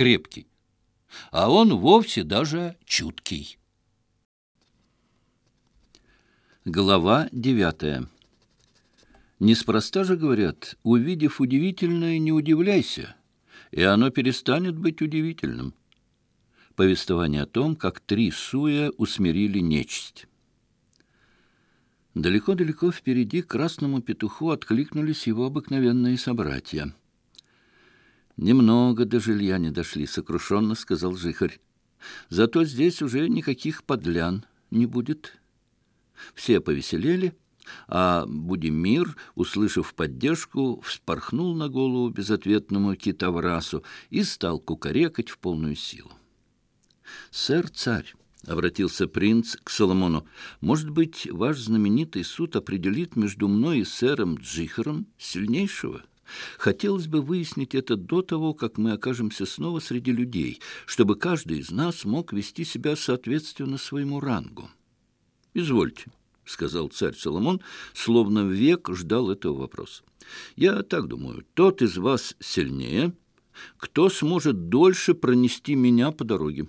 крепкий, а он вовсе даже чуткий. Глава девятая. Неспроста же говорят, увидев удивительное, не удивляйся, и оно перестанет быть удивительным. Повествование о том, как три суя усмирили нечисть. Далеко-далеко впереди красному петуху откликнулись его обыкновенные собратья. «Немного до жилья не дошли», — сокрушенно сказал Жихарь. «Зато здесь уже никаких подлян не будет». Все повеселели, а Будимир, услышав поддержку, вспорхнул на голову безответному китаврасу и стал кукарекать в полную силу. «Сэр-царь», — обратился принц к Соломону, — «может быть, ваш знаменитый суд определит между мной и сэром Джихаром сильнейшего?» Хотелось бы выяснить это до того, как мы окажемся снова среди людей, чтобы каждый из нас мог вести себя соответственно своему рангу. «Извольте», — сказал царь Соломон, словно век ждал этого вопроса. «Я так думаю, тот из вас сильнее, кто сможет дольше пронести меня по дороге».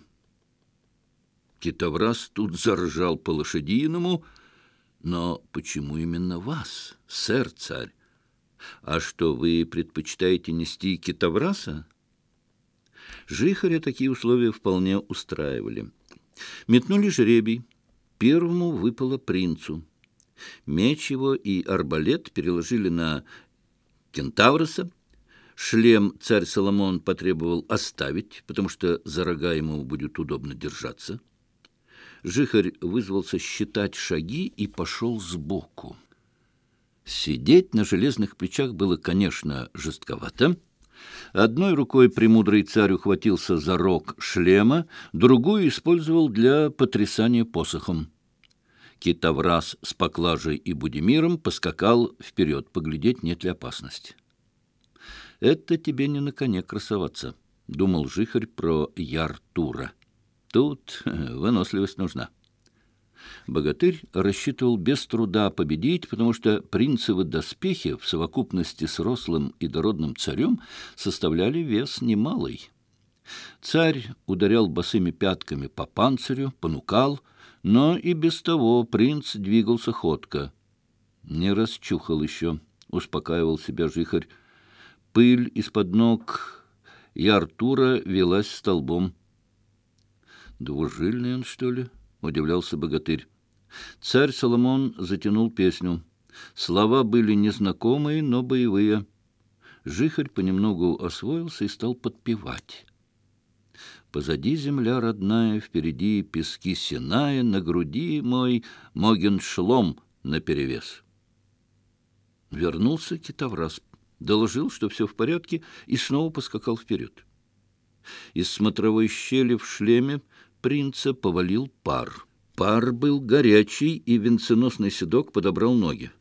Китоврас тут заржал по лошадиному, но почему именно вас, сэр-царь? А что, вы предпочитаете нести китовраса?» Жихаря такие условия вполне устраивали. Метнули жребий. Первому выпало принцу. Меч его и арбалет переложили на кентавроса. Шлем царь Соломон потребовал оставить, потому что за рога ему будет удобно держаться. Жихарь вызвался считать шаги и пошел сбоку. Сидеть на железных плечах было, конечно, жестковато. Одной рукой премудрый царь ухватился за рог шлема, другую использовал для потрясания посохом. Китовраз с поклажей и Будимиром поскакал вперед, поглядеть, нет ли опасности. «Это тебе не на коне красоваться», — думал жихарь про Яртура. «Тут э, выносливость нужна». Богатырь рассчитывал без труда победить, потому что принцевы доспехи в совокупности с рослым и дородным царем составляли вес немалый. Царь ударял босыми пятками по панцирю, понукал, но и без того принц двигался ходко. Не расчухал еще, успокаивал себя жихарь. Пыль из-под ног и Артура велась столбом. «Двужильный он, что ли?» удивлялся богатырь. Царь Соломон затянул песню. Слова были незнакомые, но боевые. Жихарь понемногу освоился и стал подпевать. Позади земля родная, впереди пески Синая, на груди мой могеншлом наперевес. Вернулся китоврас, доложил, что все в порядке, и снова поскакал вперед. Из смотровой щели в шлеме принца повалил пар. Пар был горячий, и венценосный седок подобрал ноги.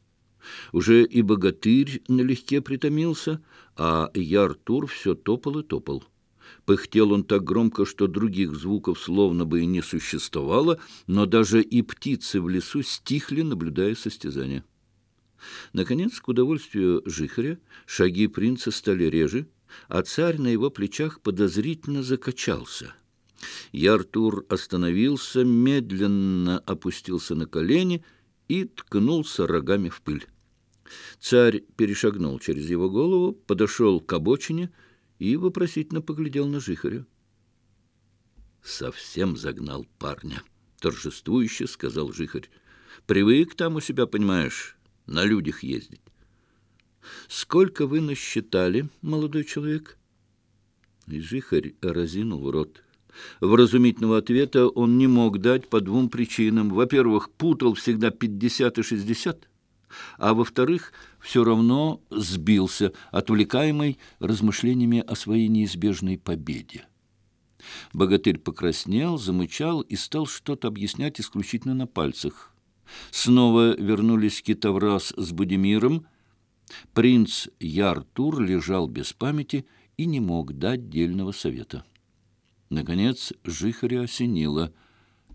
Уже и богатырь налегке притомился, а Яртур все топал и топал. Пыхтел он так громко, что других звуков словно бы и не существовало, но даже и птицы в лесу стихли, наблюдая состязание. Наконец, к удовольствию жихаря, шаги принца стали реже, а царь на его плечах подозрительно закачался — Яртур остановился, медленно опустился на колени и ткнулся рогами в пыль. Царь перешагнул через его голову, подошел к обочине и вопросительно поглядел на жихаря. «Совсем загнал парня», — торжествующе сказал жихарь. «Привык там у себя, понимаешь, на людях ездить». «Сколько вы насчитали, молодой человек?» И жихарь разинул рот. Вразумительного ответа он не мог дать по двум причинам. Во-первых, путал всегда 50 и 60, а во-вторых, все равно сбился, отвлекаемый размышлениями о своей неизбежной победе. Богатырь покраснел, замычал и стал что-то объяснять исключительно на пальцах. Снова вернулись Китаврас с Будимиром. Принц Яртур лежал без памяти и не мог дать дельного совета. Наконец Жихаря осенило.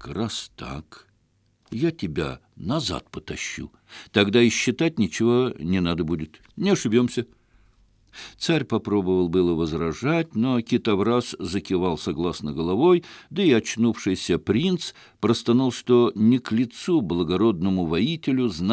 «Раз так, я тебя назад потащу. Тогда и считать ничего не надо будет. Не ошибемся». Царь попробовал было возражать, но Китоврас закивал согласно головой, да и очнувшийся принц простонал, что не к лицу благородному воителю знать,